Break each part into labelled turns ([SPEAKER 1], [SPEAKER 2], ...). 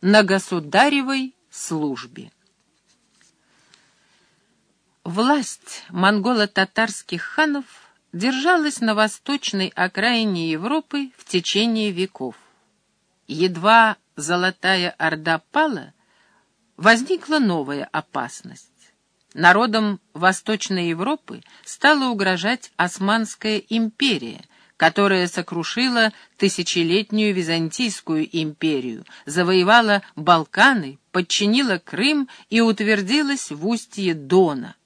[SPEAKER 1] на государевой службе. Власть монголо-татарских ханов держалась на восточной окраине Европы в течение веков. Едва Золотая Орда пала, возникла новая опасность. Народам Восточной Европы стала угрожать Османская империя, которая сокрушила тысячелетнюю Византийскую империю, завоевала Балканы, подчинила Крым и утвердилась в устье Дона.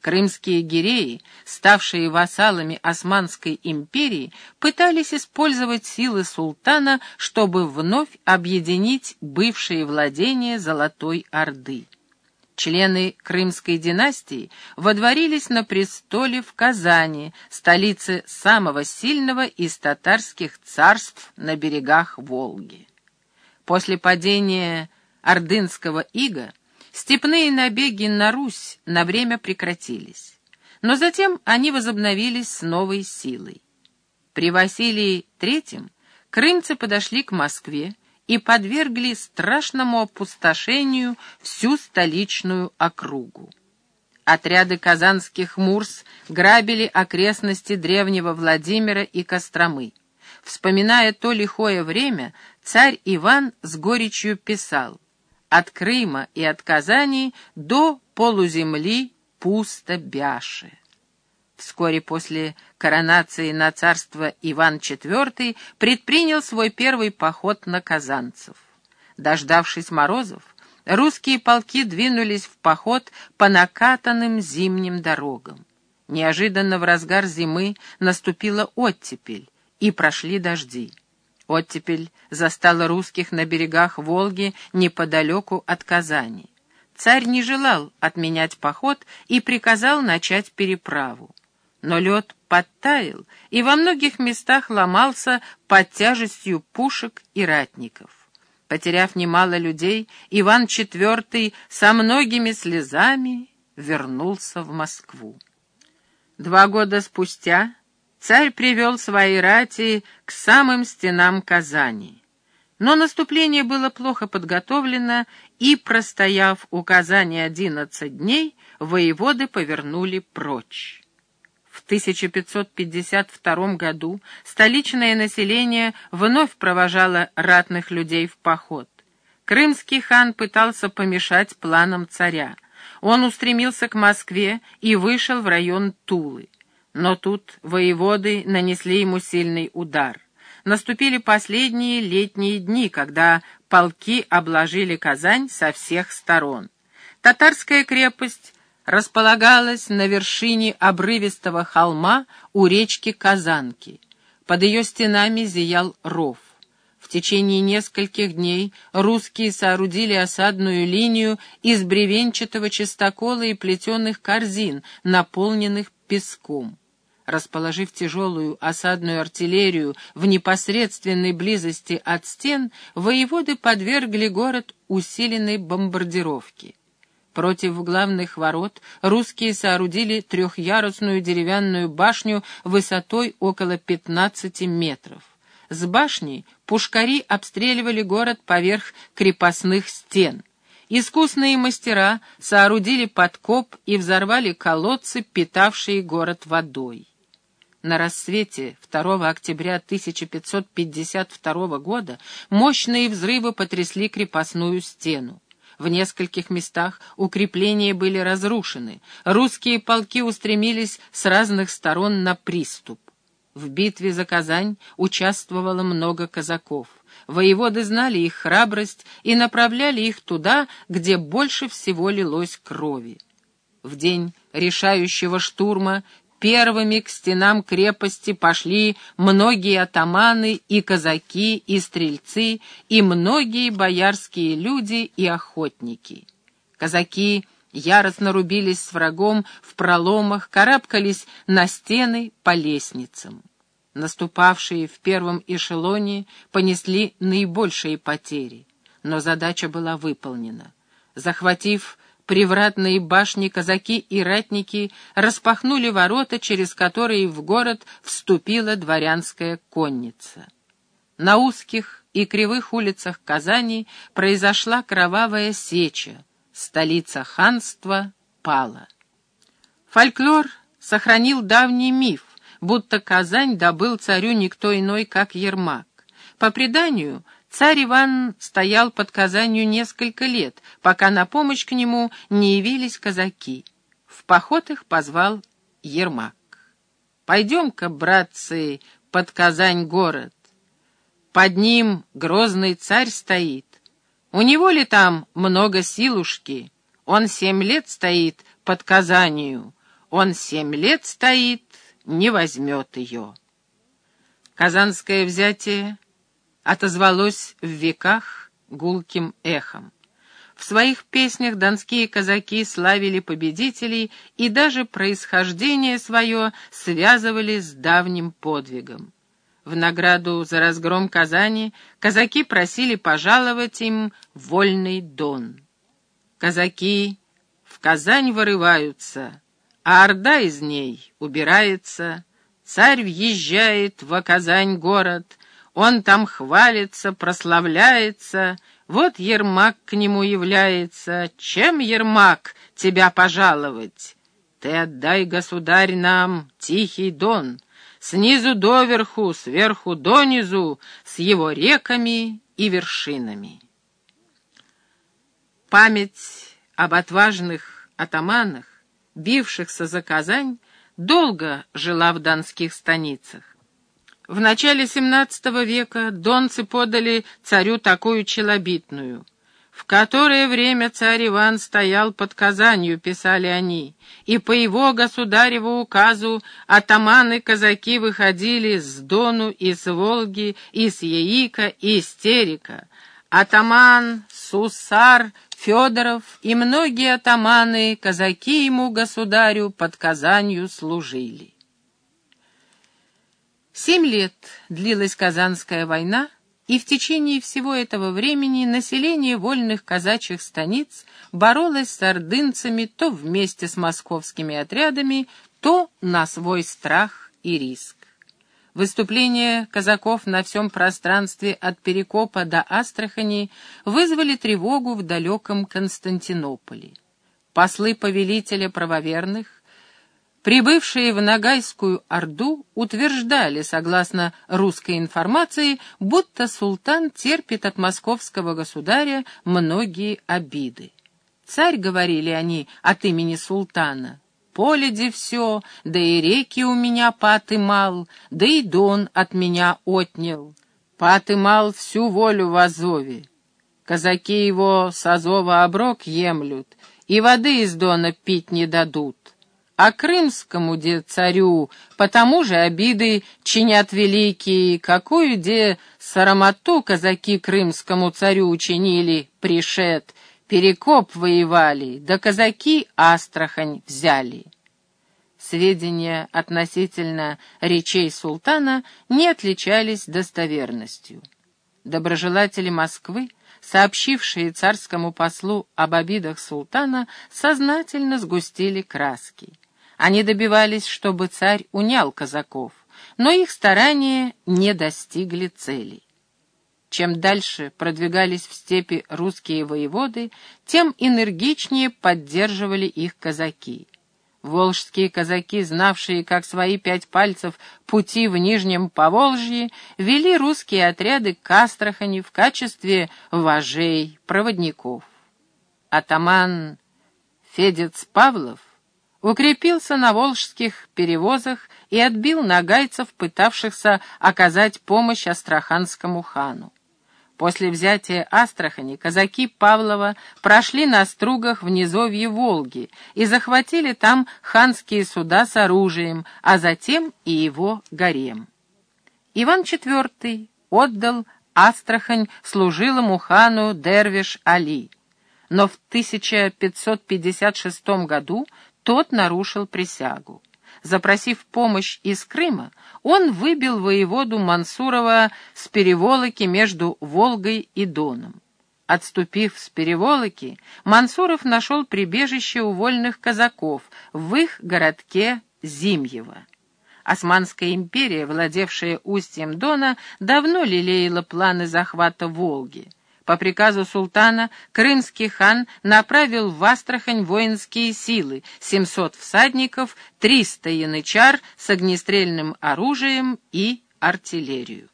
[SPEAKER 1] Крымские гиреи, ставшие вассалами Османской империи, пытались использовать силы султана, чтобы вновь объединить бывшие владения Золотой Орды члены Крымской династии водворились на престоле в Казани, столице самого сильного из татарских царств на берегах Волги. После падения Ордынского ига степные набеги на Русь на время прекратились, но затем они возобновились с новой силой. При Василии III крымцы подошли к Москве, и подвергли страшному опустошению всю столичную округу. Отряды казанских мурс грабили окрестности древнего Владимира и Костромы. Вспоминая то лихое время, царь Иван с горечью писал «От Крыма и от Казани до полуземли пусто бяше». Вскоре после коронации на царство Иван IV предпринял свой первый поход на казанцев. Дождавшись морозов, русские полки двинулись в поход по накатанным зимним дорогам. Неожиданно в разгар зимы наступила оттепель, и прошли дожди. Оттепель застала русских на берегах Волги неподалеку от Казани. Царь не желал отменять поход и приказал начать переправу но лед подтаял и во многих местах ломался под тяжестью пушек и ратников. Потеряв немало людей, Иван IV со многими слезами вернулся в Москву. Два года спустя царь привел свои рати к самым стенам Казани. Но наступление было плохо подготовлено, и, простояв у Казани одиннадцать дней, воеводы повернули прочь. В 1552 году столичное население вновь провожало ратных людей в поход. Крымский хан пытался помешать планам царя. Он устремился к Москве и вышел в район Тулы. Но тут воеводы нанесли ему сильный удар. Наступили последние летние дни, когда полки обложили Казань со всех сторон. Татарская крепость располагалась на вершине обрывистого холма у речки Казанки. Под ее стенами зиял ров. В течение нескольких дней русские соорудили осадную линию из бревенчатого чистокола и плетеных корзин, наполненных песком. Расположив тяжелую осадную артиллерию в непосредственной близости от стен, воеводы подвергли город усиленной бомбардировке. Против главных ворот русские соорудили трехъярусную деревянную башню высотой около 15 метров. С башни пушкари обстреливали город поверх крепостных стен. Искусные мастера соорудили подкоп и взорвали колодцы, питавшие город водой. На рассвете 2 октября 1552 года мощные взрывы потрясли крепостную стену. В нескольких местах укрепления были разрушены. Русские полки устремились с разных сторон на приступ. В битве за Казань участвовало много казаков. Воеводы знали их храбрость и направляли их туда, где больше всего лилось крови. В день решающего штурма Первыми к стенам крепости пошли многие атаманы и казаки, и стрельцы, и многие боярские люди и охотники. Казаки яростно рубились с врагом в проломах, карабкались на стены по лестницам. Наступавшие в первом эшелоне понесли наибольшие потери, но задача была выполнена. Захватив привратные башни казаки и ратники распахнули ворота, через которые в город вступила дворянская конница. На узких и кривых улицах Казани произошла кровавая сеча, столица ханства пала. Фольклор сохранил давний миф, будто Казань добыл царю никто иной, как Ермак. По преданию, царь Иван стоял под Казанью несколько лет, пока на помощь к нему не явились казаки. В поход их позвал Ермак. «Пойдем-ка, братцы, под Казань город. Под ним грозный царь стоит. У него ли там много силушки? Он семь лет стоит под Казанью. Он семь лет стоит, не возьмет ее». Казанское взятие отозвалось в веках гулким эхом. В своих песнях донские казаки славили победителей и даже происхождение свое связывали с давним подвигом. В награду за разгром Казани казаки просили пожаловать им вольный дон. Казаки в Казань вырываются, а орда из ней убирается, царь въезжает в Казань город — он там хвалится, прославляется, вот Ермак к нему является. Чем, Ермак, тебя пожаловать? Ты отдай, государь, нам тихий дон, снизу доверху, сверху донизу, с его реками и вершинами. Память об отважных атаманах, бившихся за Казань, долго жила в донских станицах. В начале XVII века донцы подали царю такую челобитную. В которое время царь Иван стоял под Казанью, писали они, и по его государеву указу атаманы-казаки выходили с Дону, из Волги, из Яика, из Терека. Атаман, Сусар, Федоров и многие атаманы, казаки ему, государю, под Казанью служили. Семь лет длилась Казанская война, и в течение всего этого времени население вольных казачьих станиц боролось с ордынцами то вместе с московскими отрядами, то на свой страх и риск. Выступления казаков на всем пространстве от Перекопа до Астрахани вызвали тревогу в далеком Константинополе. Послы повелителя правоверных Прибывшие в Ногайскую Орду утверждали, согласно русской информации, будто султан терпит от московского государя многие обиды. Царь, говорили они от имени султана, поледи все, да и реки у меня мал, да и дон от меня отнял. мал всю волю в Азове. Казаки его с Азова оброк емлют, и воды из дона пить не дадут а крымскому де царю потому же обиды чинят великие, какую де сарамату казаки крымскому царю учинили, пришед, перекоп воевали, да казаки Астрахань взяли. Сведения относительно речей султана не отличались достоверностью. Доброжелатели Москвы сообщившие царскому послу об обидах султана, сознательно сгустили краски. Они добивались, чтобы царь унял казаков, но их старания не достигли цели. Чем дальше продвигались в степи русские воеводы, тем энергичнее поддерживали их казаки. Волжские казаки, знавшие, как свои пять пальцев, пути в Нижнем Поволжье, вели русские отряды к Астрахани в качестве вожей, проводников. Атаман Федец Павлов укрепился на волжских перевозах и отбил нагайцев, пытавшихся оказать помощь астраханскому хану. После взятия Астрахани казаки Павлова прошли на стругах в низовье Волги и захватили там ханские суда с оружием, а затем и его гарем. Иван IV отдал Астрахань служилому хану Дервиш Али, но в 1556 году тот нарушил присягу. Запросив помощь из Крыма, он выбил воеводу Мансурова с переволоки между Волгой и Доном. Отступив с переволоки, Мансуров нашел прибежище у вольных казаков в их городке Зимьево. Османская империя, владевшая устьем Дона, давно лелеяла планы захвата Волги. По приказу султана крымский хан направил в Астрахань воинские силы, 700 всадников, 300 янычар с огнестрельным оружием и артиллерию.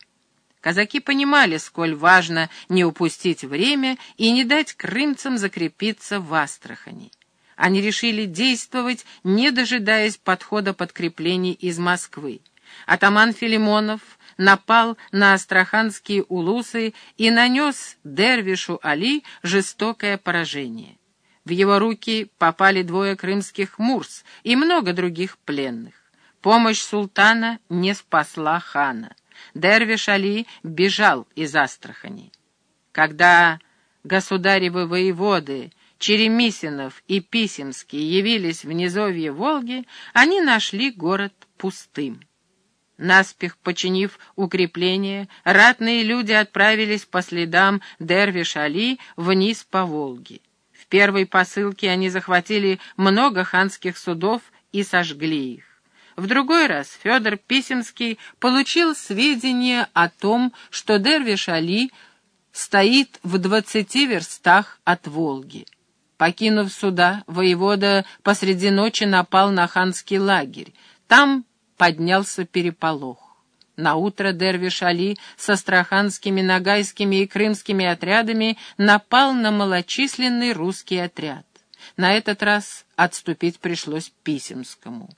[SPEAKER 1] Казаки понимали, сколь важно не упустить время и не дать крымцам закрепиться в Астрахани. Они решили действовать, не дожидаясь подхода подкреплений из Москвы. Атаман Филимонов напал на астраханские улусы и нанес Дервишу Али жестокое поражение. В его руки попали двое крымских мурс и много других пленных. Помощь султана не спасла хана. Дервиш Али бежал из Астрахани. Когда государевы воеводы Черемисинов и Писемский явились в низовье Волги, они нашли город пустым. Наспех починив укрепление, ратные люди отправились по следам Дервиш-Али вниз по Волге. В первой посылке они захватили много ханских судов и сожгли их. В другой раз Федор Писемский получил сведения о том, что Дервиш-Али стоит в двадцати верстах от Волги. Покинув суда, воевода посреди ночи напал на ханский лагерь. Там поднялся переполох. Наутро Дервиш Али со астраханскими, нагайскими и крымскими отрядами напал на малочисленный русский отряд. На этот раз отступить пришлось Писемскому.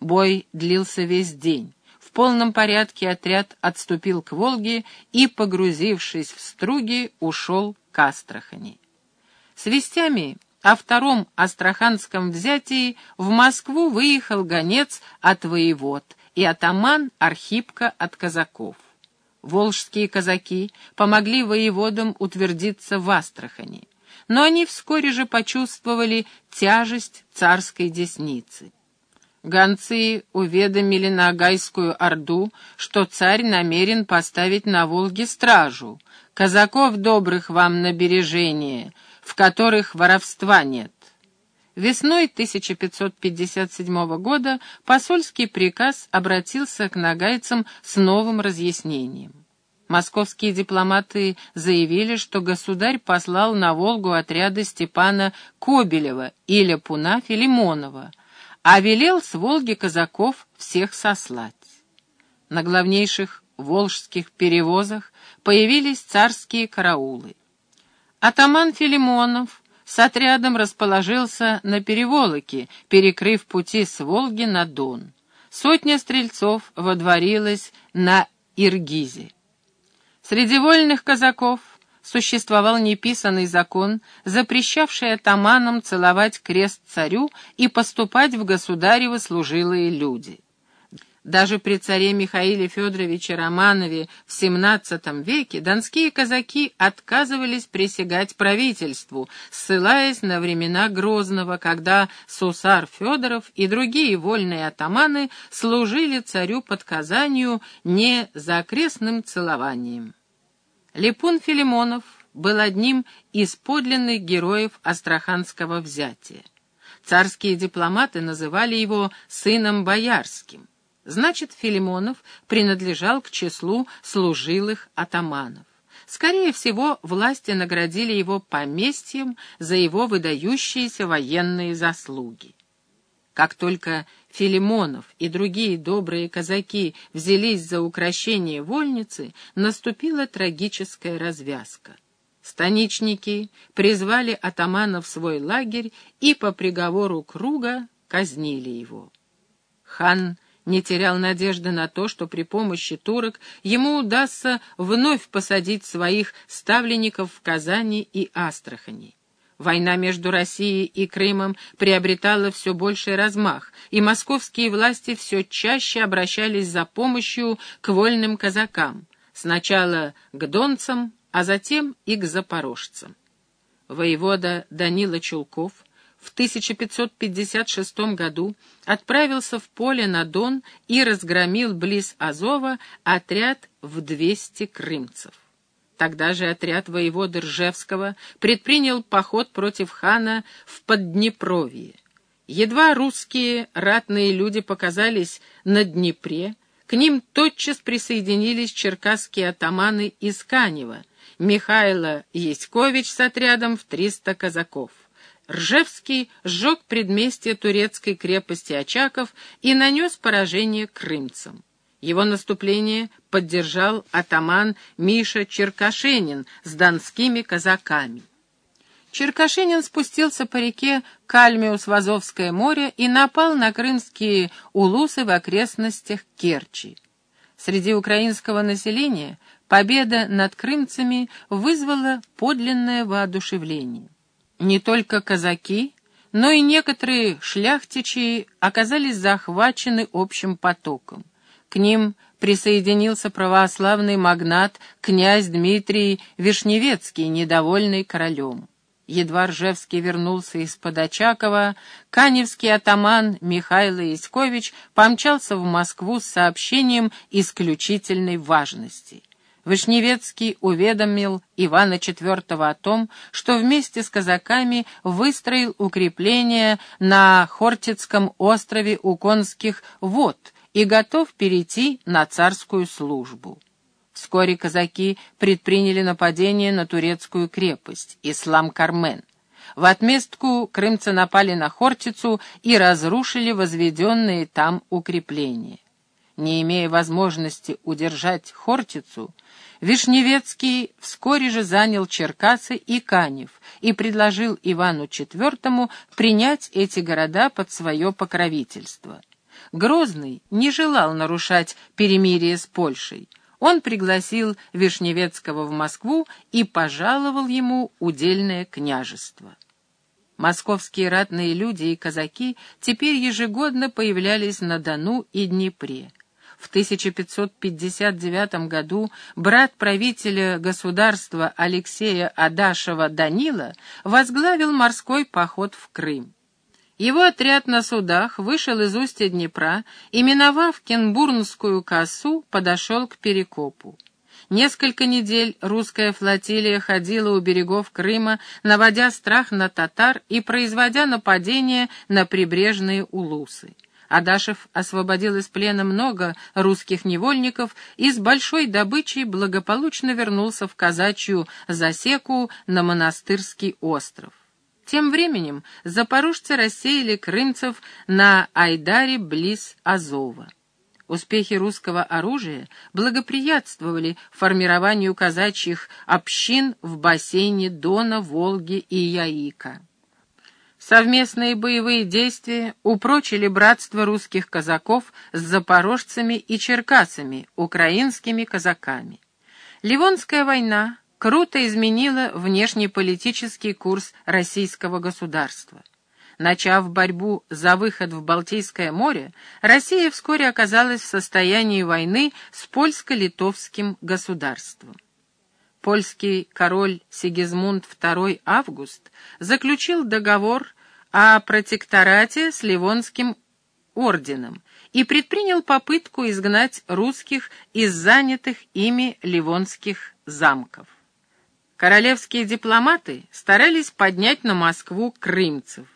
[SPEAKER 1] Бой длился весь день. В полном порядке отряд отступил к Волге и, погрузившись в струги, ушел к Астрахани. С вестями о втором астраханском взятии в Москву выехал гонец от воевод и атаман Архипка от казаков. Волжские казаки помогли воеводам утвердиться в Астрахани, но они вскоре же почувствовали тяжесть царской десницы. Гонцы уведомили Нагайскую Орду, что царь намерен поставить на Волге стражу. Казаков добрых вам на бережение, в которых воровства нет. Весной 1557 года посольский приказ обратился к нагайцам с новым разъяснением. Московские дипломаты заявили, что государь послал на Волгу отряды Степана Кобелева и Ляпуна Филимонова, а велел с Волги казаков всех сослать. На главнейших волжских перевозах появились царские караулы. Атаман Филимонов с отрядом расположился на переволоке, перекрыв пути с Волги на Дон. Сотня стрельцов водворилась на Иргизе. Среди вольных казаков существовал неписанный закон, запрещавший атаманам целовать крест царю и поступать в государевы служилые люди. Даже при царе Михаиле Федоровиче Романове в XVII веке донские казаки отказывались присягать правительству, ссылаясь на времена Грозного, когда Сусар Федоров и другие вольные атаманы служили царю под Казанью не за окрестным целованием. Липун Филимонов был одним из подлинных героев Астраханского взятия. Царские дипломаты называли его «сыном боярским». Значит, Филимонов принадлежал к числу служилых атаманов. Скорее всего, власти наградили его поместьем за его выдающиеся военные заслуги. Как только Филимонов и другие добрые казаки взялись за украшение вольницы, наступила трагическая развязка. Станичники призвали атамана в свой лагерь и по приговору круга казнили его. Хан не терял надежды на то, что при помощи турок ему удастся вновь посадить своих ставленников в Казани и Астрахани. Война между Россией и Крымом приобретала все больший размах, и московские власти все чаще обращались за помощью к вольным казакам, сначала к донцам, а затем и к запорожцам. Воевода Данила Чулков в 1556 году отправился в поле на Дон и разгромил близ Азова отряд в 200 крымцев. Тогда же отряд воеводы Ржевского предпринял поход против хана в Подднепровье. Едва русские ратные люди показались на Днепре, к ним тотчас присоединились черкасские атаманы из Канева, Михайло Яськович с отрядом в триста казаков. Ржевский сжег предместье турецкой крепости Очаков и нанес поражение крымцам. Его наступление поддержал атаман Миша Черкашенин с донскими казаками. Черкашенин спустился по реке Кальмиус в Азовское море и напал на крымские улусы в окрестностях Керчи. Среди украинского населения победа над крымцами вызвала подлинное воодушевление. Не только казаки, но и некоторые шляхтичи оказались захвачены общим потоком. К ним присоединился православный магнат князь Дмитрий Вишневецкий, недовольный королем. Едва Ржевский вернулся из-под Очакова, каневский атаман Михаил Яськович помчался в Москву с сообщением исключительной важности. Вышневецкий уведомил Ивана IV о том, что вместе с казаками выстроил укрепление на Хортицком острове у конских вод и готов перейти на царскую службу. Вскоре казаки предприняли нападение на турецкую крепость Ислам-Кармен. В отместку крымцы напали на Хортицу и разрушили возведенные там укрепления. Не имея возможности удержать Хортицу, Вишневецкий вскоре же занял Черкасы и Канев и предложил Ивану IV принять эти города под свое покровительство. Грозный не желал нарушать перемирие с Польшей. Он пригласил Вишневецкого в Москву и пожаловал ему удельное княжество. Московские ратные люди и казаки теперь ежегодно появлялись на Дону и Днепре. В 1559 году брат правителя государства Алексея Адашева Данила возглавил морской поход в Крым. Его отряд на судах вышел из устья Днепра и, миновав Кенбурнскую косу, подошел к Перекопу. Несколько недель русская флотилия ходила у берегов Крыма, наводя страх на татар и производя нападения на прибрежные улусы. Адашев освободил из плена много русских невольников и с большой добычей благополучно вернулся в казачью засеку на монастырский остров. Тем временем запорожцы рассеяли крымцев на Айдаре близ Азова. Успехи русского оружия благоприятствовали формированию казачьих общин в бассейне Дона, Волги и Яика. Совместные боевые действия упрочили братство русских казаков с запорожцами и черкасами, украинскими казаками. Ливонская война круто изменила внешнеполитический курс российского государства. Начав борьбу за выход в Балтийское море, Россия вскоре оказалась в состоянии войны с польско-литовским государством. Польский король Сигизмунд II Август заключил договор о протекторате с Ливонским орденом и предпринял попытку изгнать русских из занятых ими ливонских замков. Королевские дипломаты старались поднять на Москву крымцев.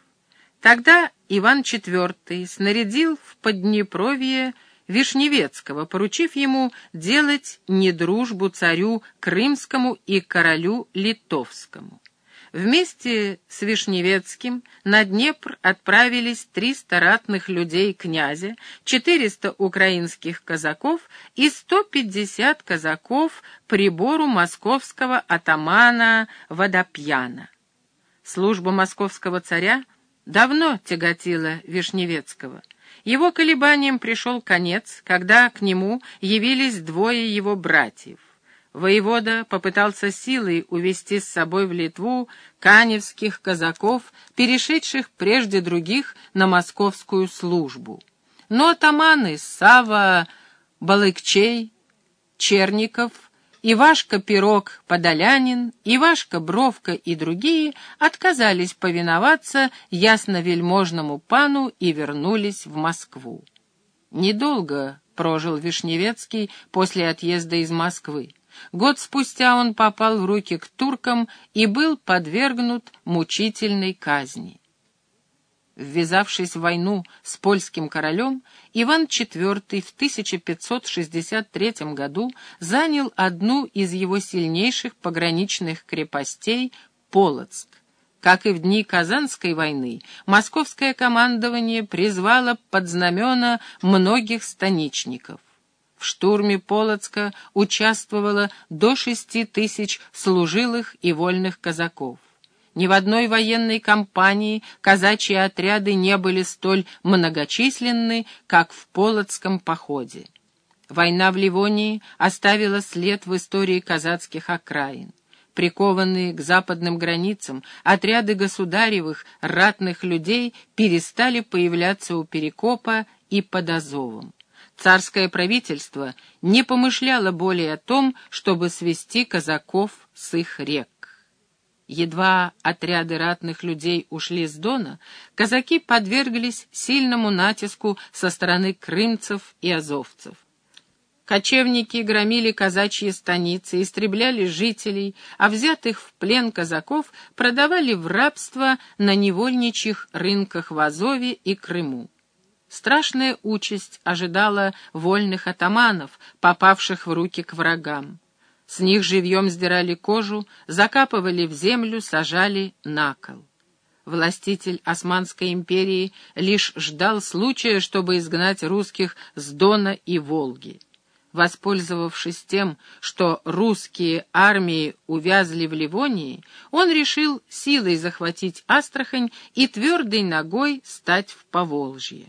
[SPEAKER 1] Тогда Иван IV снарядил в Поднепровье Вишневецкого, поручив ему делать недружбу царю Крымскому и королю Литовскому. Вместе с Вишневецким на Днепр отправились 300 ратных людей князя, 400 украинских казаков и 150 казаков прибору московского атамана Водопьяна. Служба московского царя давно тяготила Вишневецкого. Его колебаниям пришел конец, когда к нему явились двое его братьев. Воевода попытался силой увести с собой в Литву каневских казаков, перешедших прежде других на московскую службу. Но атаманы Сава Балыкчей, Черников, Ивашка Пирог Подолянин, Ивашка Бровка и другие отказались повиноваться ясновельможному пану и вернулись в Москву. Недолго прожил Вишневецкий после отъезда из Москвы. Год спустя он попал в руки к туркам и был подвергнут мучительной казни. Ввязавшись в войну с польским королем, Иван IV в 1563 году занял одну из его сильнейших пограничных крепостей — Полоцк. Как и в дни Казанской войны, московское командование призвало под знамена многих станичников. В штурме Полоцка участвовало до шести тысяч служилых и вольных казаков. Ни в одной военной кампании казачьи отряды не были столь многочисленны, как в Полоцком походе. Война в Ливонии оставила след в истории казацких окраин. Прикованные к западным границам, отряды государевых ратных людей перестали появляться у Перекопа и под Азовом. Царское правительство не помышляло более о том, чтобы свести казаков с их рек. Едва отряды ратных людей ушли с Дона, казаки подверглись сильному натиску со стороны крымцев и азовцев. Кочевники громили казачьи станицы, истребляли жителей, а взятых в плен казаков продавали в рабство на невольничьих рынках в Азове и Крыму. Страшная участь ожидала вольных атаманов, попавших в руки к врагам. С них живьем сдирали кожу, закапывали в землю, сажали на кол. Властитель Османской империи лишь ждал случая, чтобы изгнать русских с Дона и Волги. Воспользовавшись тем, что русские армии увязли в Ливонии, он решил силой захватить Астрахань и твердой ногой стать в Поволжье.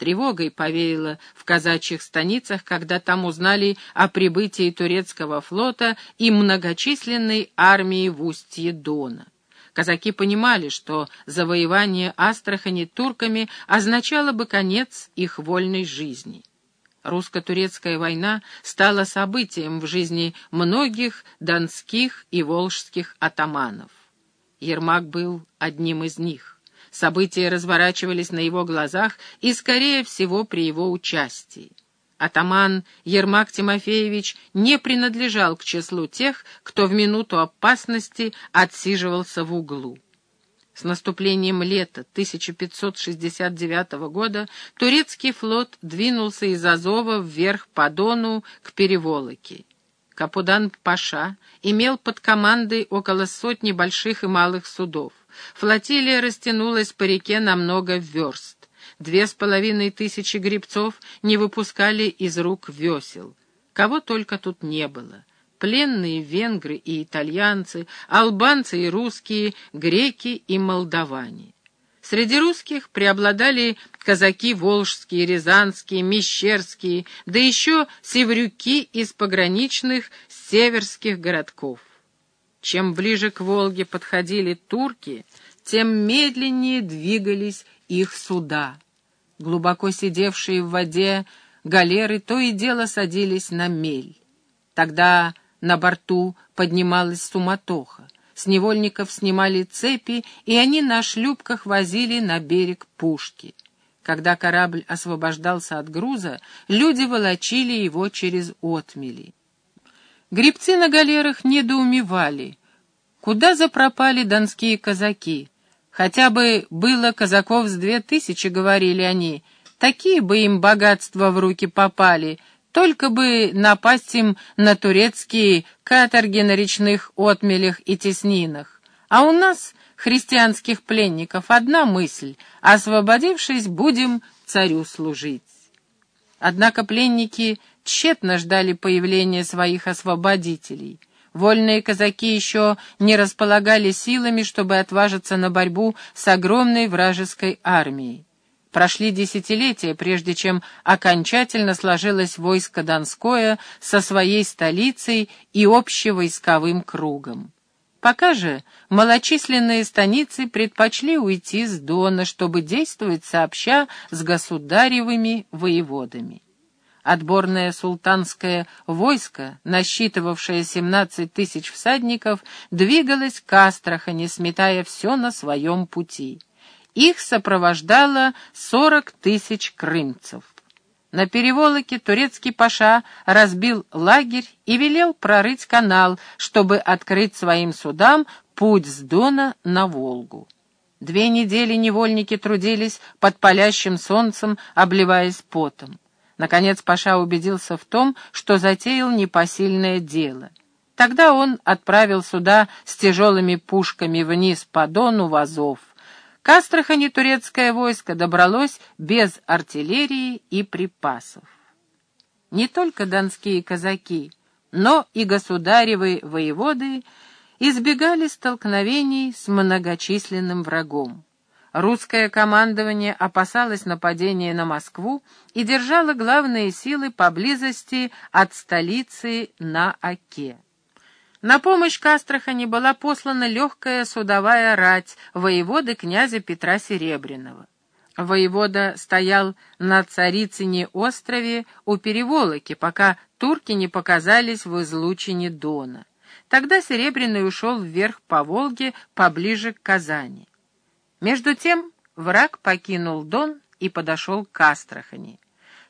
[SPEAKER 1] Тревогой повеяло в казачьих станицах, когда там узнали о прибытии турецкого флота и многочисленной армии в устье Дона. Казаки понимали, что завоевание Астрахани турками означало бы конец их вольной жизни. Русско-турецкая война стала событием в жизни многих донских и волжских атаманов. Ермак был одним из них. События разворачивались на его глазах и, скорее всего, при его участии. Атаман Ермак Тимофеевич не принадлежал к числу тех, кто в минуту опасности отсиживался в углу. С наступлением лета 1569 года турецкий флот двинулся из Азова вверх по Дону к Переволоке. Капудан-паша имел под командой около сотни больших и малых судов. Флотилия растянулась по реке на много верст. Две с половиной тысячи грибцов не выпускали из рук весел. Кого только тут не было. Пленные венгры и итальянцы, албанцы и русские, греки и молдаване. Среди русских преобладали казаки волжские, рязанские, мещерские, да еще севрюки из пограничных северских городков. Чем ближе к Волге подходили турки, тем медленнее двигались их суда. Глубоко сидевшие в воде галеры то и дело садились на мель. Тогда на борту поднималась суматоха. С невольников снимали цепи, и они на шлюпках возили на берег пушки. Когда корабль освобождался от груза, люди волочили его через отмели. Грибцы на галерах недоумевали. Куда запропали донские казаки? Хотя бы было казаков с две тысячи, говорили они, такие бы им богатства в руки попали, только бы напасть им на турецкие каторги на речных отмелях и теснинах. А у нас, христианских пленников, одна мысль — освободившись, будем царю служить. Однако пленники тщетно ждали появления своих освободителей. Вольные казаки еще не располагали силами, чтобы отважиться на борьбу с огромной вражеской армией. Прошли десятилетия, прежде чем окончательно сложилось войско Донское со своей столицей и общевойсковым кругом. Пока же малочисленные станицы предпочли уйти с Дона, чтобы действовать сообща с государевыми воеводами. Отборное султанское войско, насчитывавшее 17 тысяч всадников, двигалось к Астрахани, сметая все на своем пути. Их сопровождало 40 тысяч крымцев. На переволоке турецкий паша разбил лагерь и велел прорыть канал, чтобы открыть своим судам путь с Дона на Волгу. Две недели невольники трудились под палящим солнцем, обливаясь потом. Наконец Паша убедился в том, что затеял непосильное дело. Тогда он отправил сюда с тяжелыми пушками вниз по Дону в Азов. К Астрахани турецкое войско добралось без артиллерии и припасов. Не только донские казаки, но и государевы воеводы избегали столкновений с многочисленным врагом. Русское командование опасалось нападения на Москву и держало главные силы поблизости от столицы на Оке. На помощь к Астрахани была послана легкая судовая рать воеводы князя Петра Серебряного. Воевода стоял на Царицыне острове у Переволоки, пока турки не показались в излучине Дона. Тогда Серебряный ушел вверх по Волге, поближе к Казани. Между тем враг покинул Дон и подошел к Астрахани.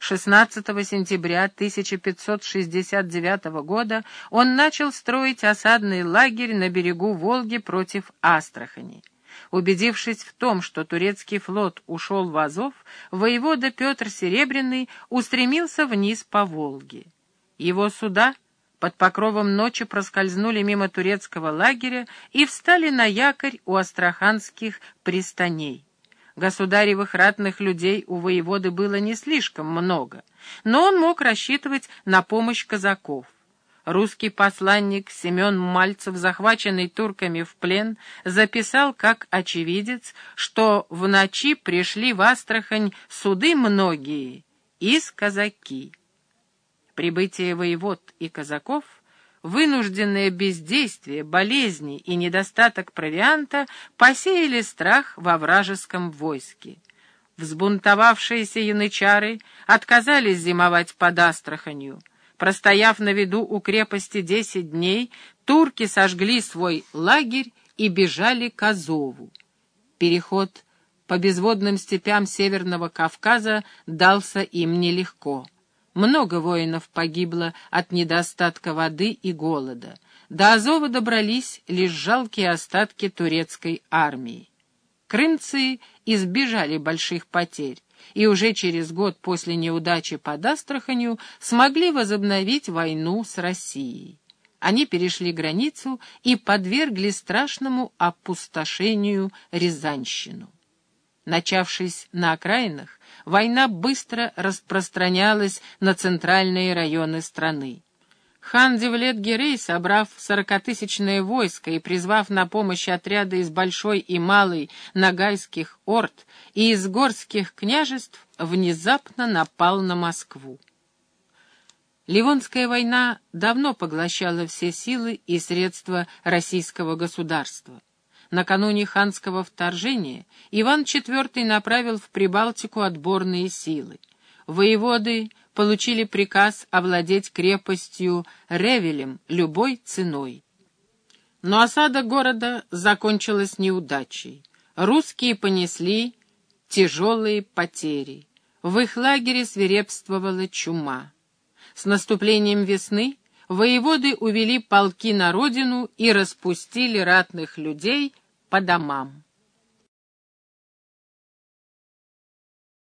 [SPEAKER 1] 16 сентября 1569 года он начал строить осадный лагерь на берегу Волги против Астрахани. Убедившись в том, что турецкий флот ушел в Азов, воевода Петр Серебряный устремился вниз по Волге. Его суда — под покровом ночи проскользнули мимо турецкого лагеря и встали на якорь у астраханских пристаней. Государевых ратных людей у воеводы было не слишком много, но он мог рассчитывать на помощь казаков. Русский посланник Семен Мальцев, захваченный турками в плен, записал как очевидец, что в ночи пришли в Астрахань суды многие из казаки. Прибытие воевод и казаков, вынужденное бездействие, болезни и недостаток провианта посеяли страх во вражеском войске. Взбунтовавшиеся янычары отказались зимовать под Астраханью. Простояв на виду у крепости десять дней, турки сожгли свой лагерь и бежали к Азову. Переход по безводным степям Северного Кавказа дался им нелегко. Много воинов погибло от недостатка воды и голода. До Азова добрались лишь жалкие остатки турецкой армии. Крымцы избежали больших потерь и уже через год после неудачи под Астраханью смогли возобновить войну с Россией. Они перешли границу и подвергли страшному опустошению Рязанщину. Начавшись на окраинах, война быстро распространялась на центральные районы страны. Хан Девлет-Гирей, собрав сорокатысячное войско и призвав на помощь отряды из Большой и Малой Ногайских орд и из горских княжеств, внезапно напал на Москву. Ливонская война давно поглощала все силы и средства российского государства. Накануне ханского вторжения Иван IV направил в Прибалтику отборные силы. Воеводы получили приказ овладеть крепостью Ревелем любой ценой. Но осада города закончилась неудачей. Русские понесли тяжелые потери. В их лагере свирепствовала чума. С наступлением весны воеводы увели полки на родину и распустили ратных людей по домам.